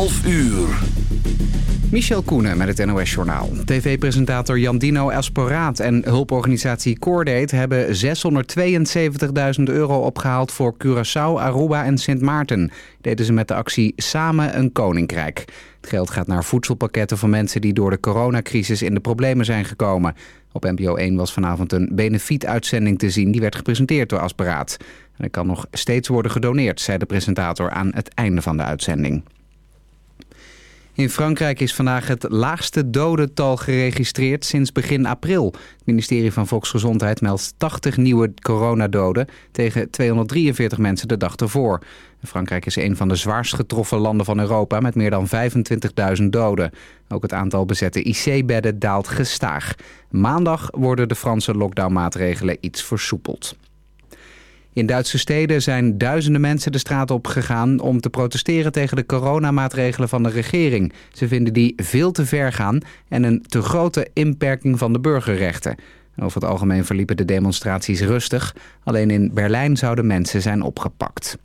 12 uur. Michel Koenen met het NOS-journaal. TV-presentator Jandino Esporaat en hulporganisatie Coordate... hebben 672.000 euro opgehaald voor Curaçao, Aruba en Sint Maarten. Deden ze met de actie Samen een Koninkrijk. Het geld gaat naar voedselpakketten voor mensen... die door de coronacrisis in de problemen zijn gekomen. Op NPO 1 was vanavond een benefietuitzending te zien... die werd gepresenteerd door Asperaat. En er kan nog steeds worden gedoneerd, zei de presentator aan het einde van de uitzending. In Frankrijk is vandaag het laagste dodental geregistreerd sinds begin april. Het ministerie van Volksgezondheid meldt 80 nieuwe coronadoden tegen 243 mensen de dag ervoor. Frankrijk is een van de zwaarst getroffen landen van Europa met meer dan 25.000 doden. Ook het aantal bezette IC-bedden daalt gestaag. Maandag worden de Franse lockdownmaatregelen iets versoepeld. In Duitse steden zijn duizenden mensen de straat op gegaan om te protesteren tegen de coronamaatregelen van de regering. Ze vinden die veel te ver gaan en een te grote inperking van de burgerrechten. Over het algemeen verliepen de demonstraties rustig. Alleen in Berlijn zouden mensen zijn opgepakt.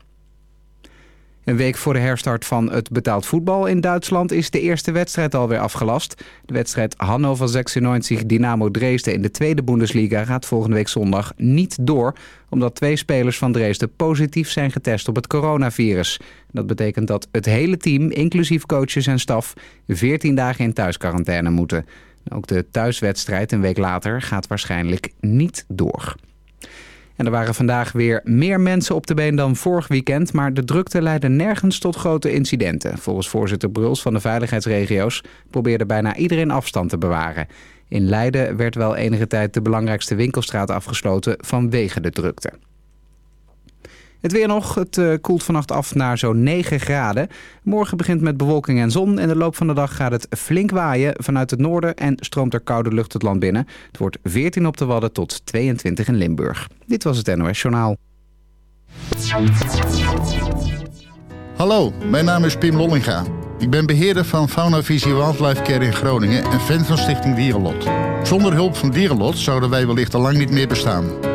Een week voor de herstart van het betaald voetbal in Duitsland is de eerste wedstrijd alweer afgelast. De wedstrijd Hannover 96 Dynamo Dresden in de tweede Bundesliga gaat volgende week zondag niet door. Omdat twee spelers van Dresden positief zijn getest op het coronavirus. Dat betekent dat het hele team, inclusief coaches en staf, 14 dagen in thuisquarantaine moeten. Ook de thuiswedstrijd een week later gaat waarschijnlijk niet door. En er waren vandaag weer meer mensen op de been dan vorig weekend... maar de drukte leidde nergens tot grote incidenten. Volgens voorzitter Bruls van de veiligheidsregio's... probeerde bijna iedereen afstand te bewaren. In Leiden werd wel enige tijd de belangrijkste winkelstraat afgesloten vanwege de drukte. Het weer nog. Het uh, koelt vannacht af naar zo'n 9 graden. Morgen begint met bewolking en zon. In de loop van de dag gaat het flink waaien vanuit het noorden... en stroomt er koude lucht het land binnen. Het wordt 14 op de Wadden tot 22 in Limburg. Dit was het NOS Journaal. Hallo, mijn naam is Pim Lollinga. Ik ben beheerder van Fauna Visie Wildlife Care in Groningen... en fan van Stichting Dierenlot. Zonder hulp van Dierenlot zouden wij wellicht al lang niet meer bestaan...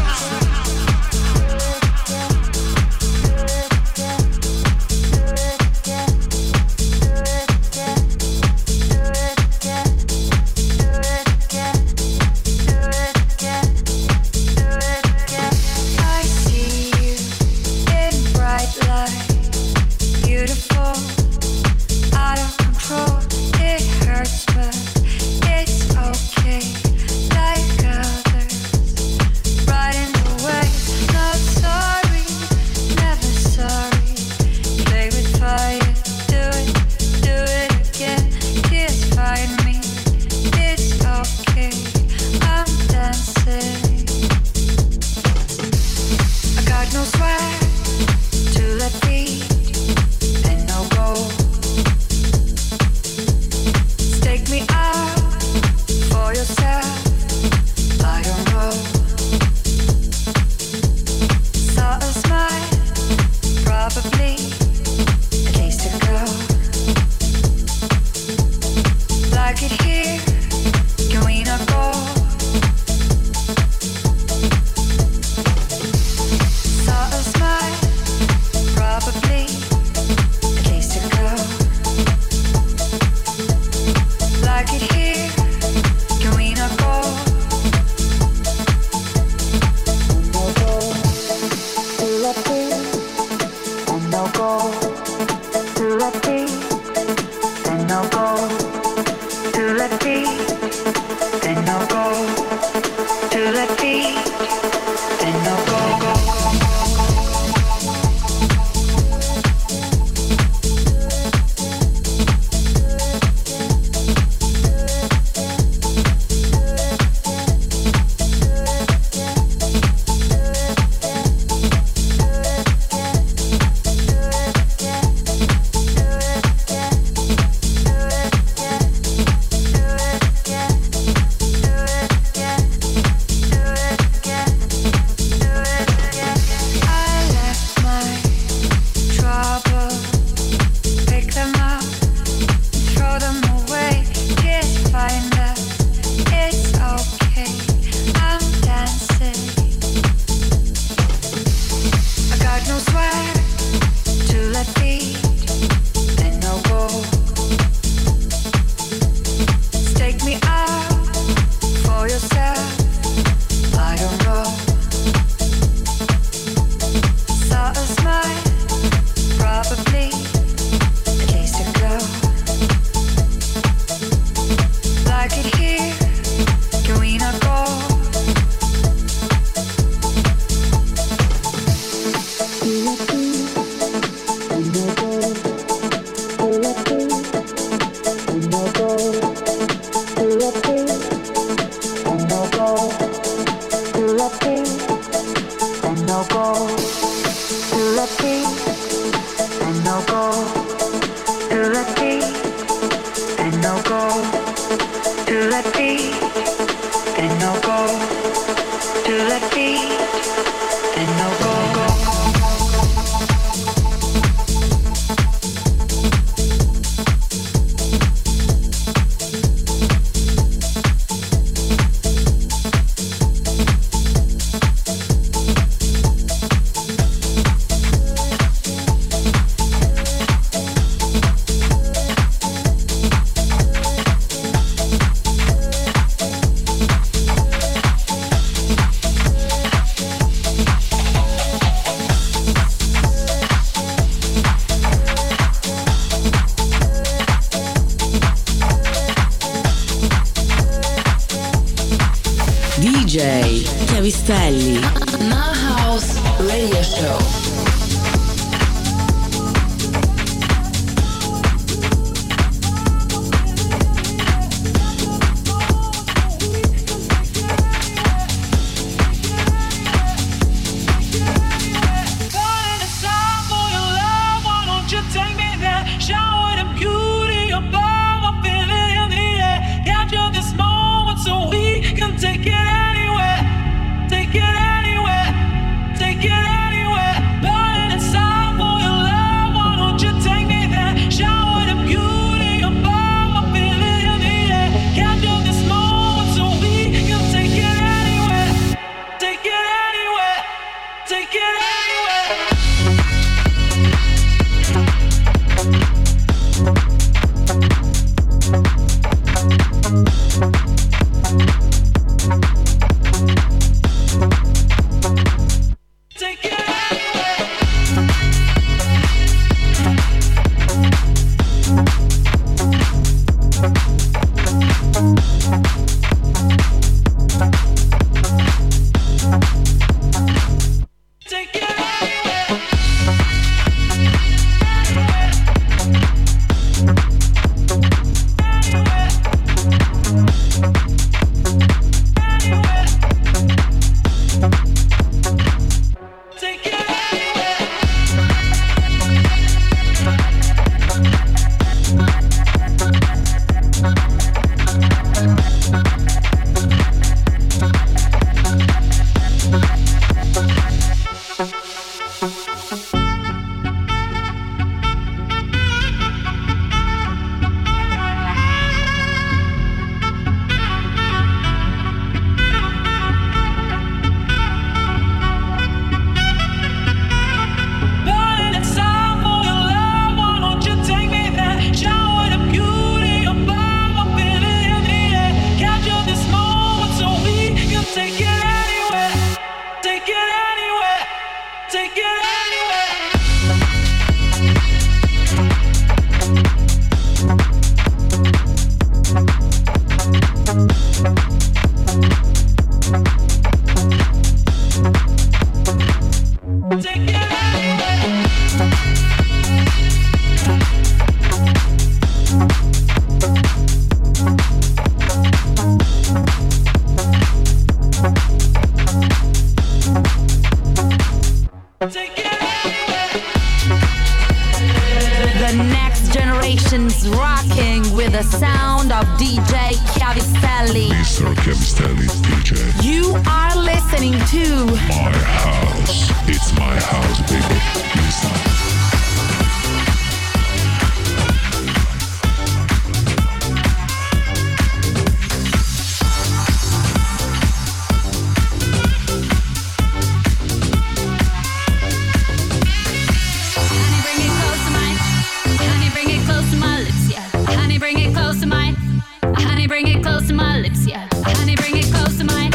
bring it close to my lips, yeah. Honey, bring it close to my,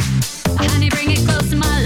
honey, bring it close to my lips.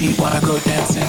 feet wanna go dancing.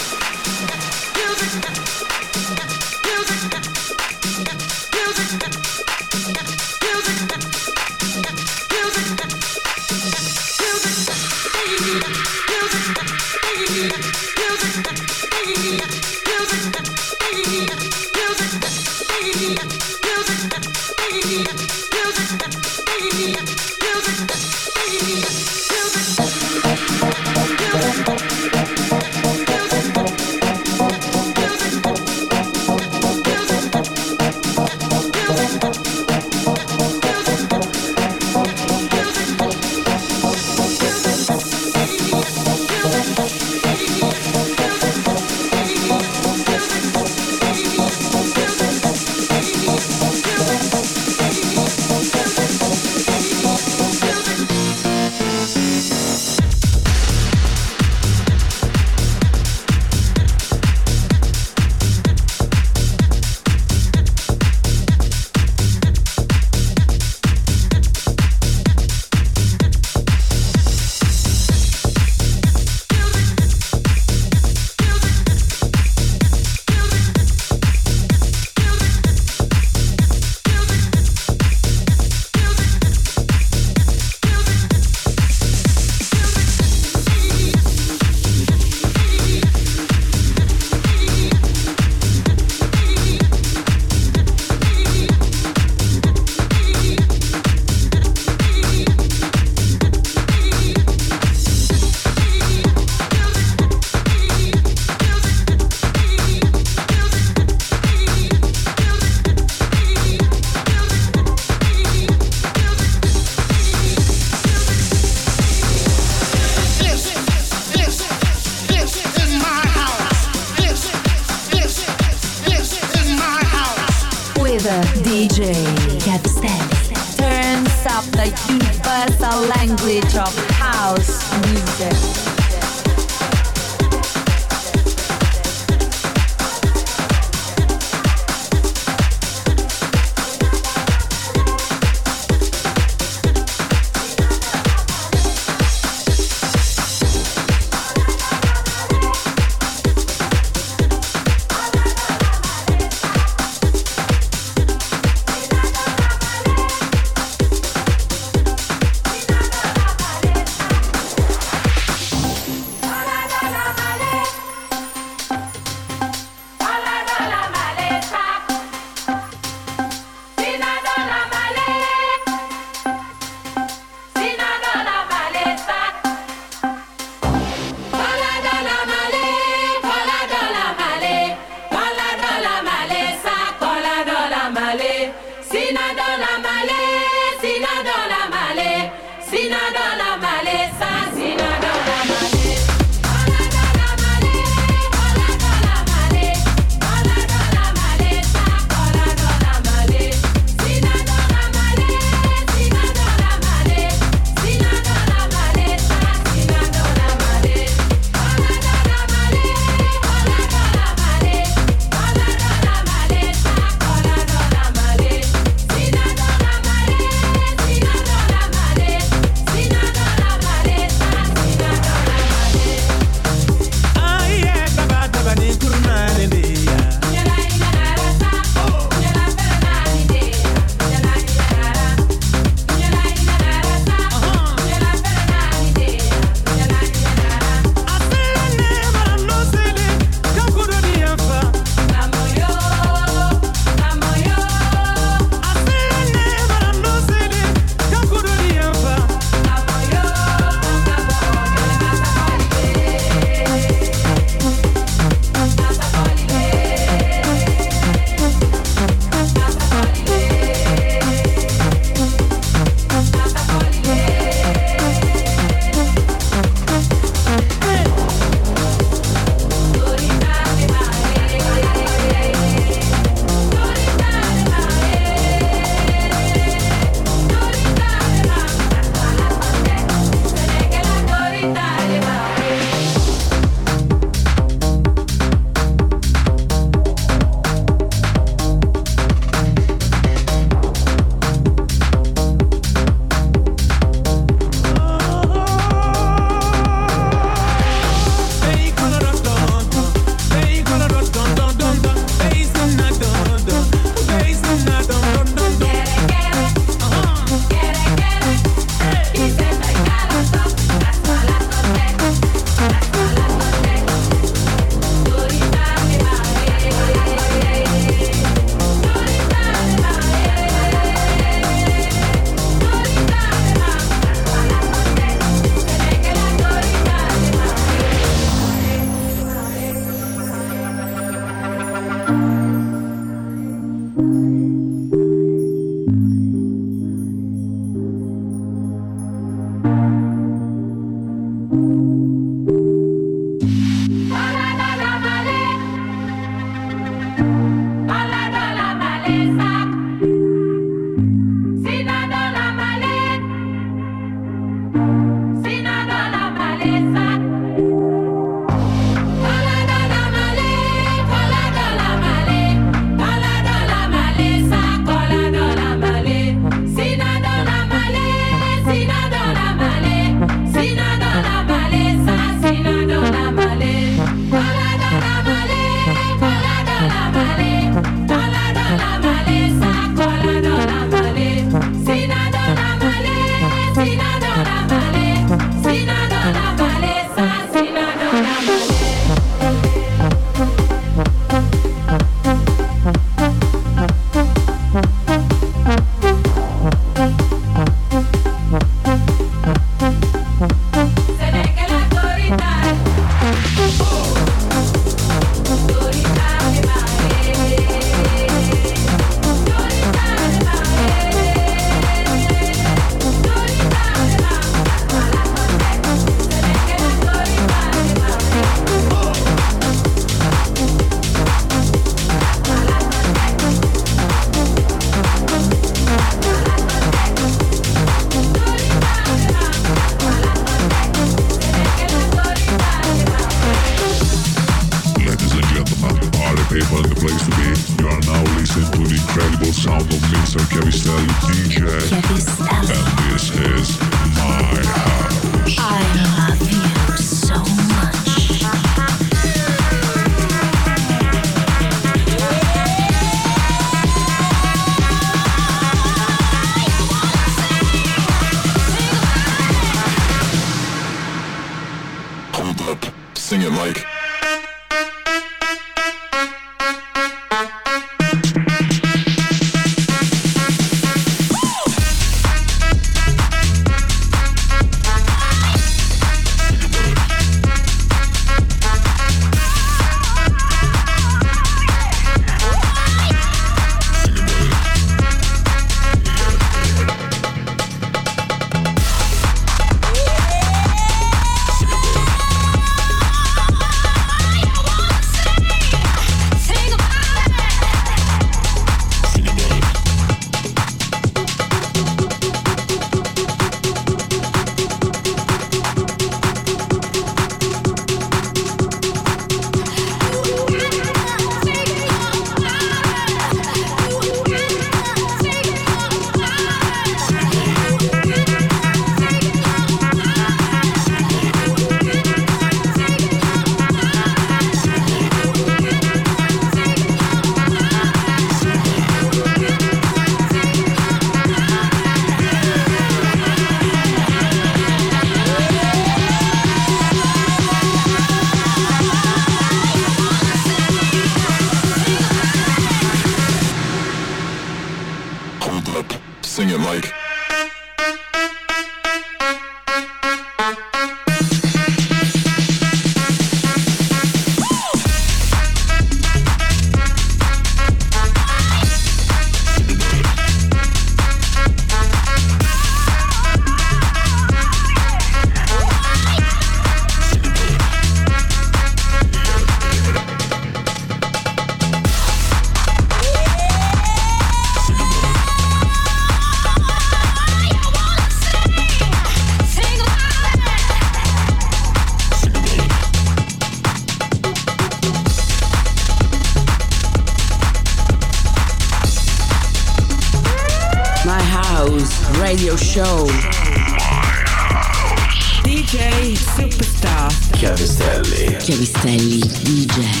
Chiavistelli. Chiavistelli DJ.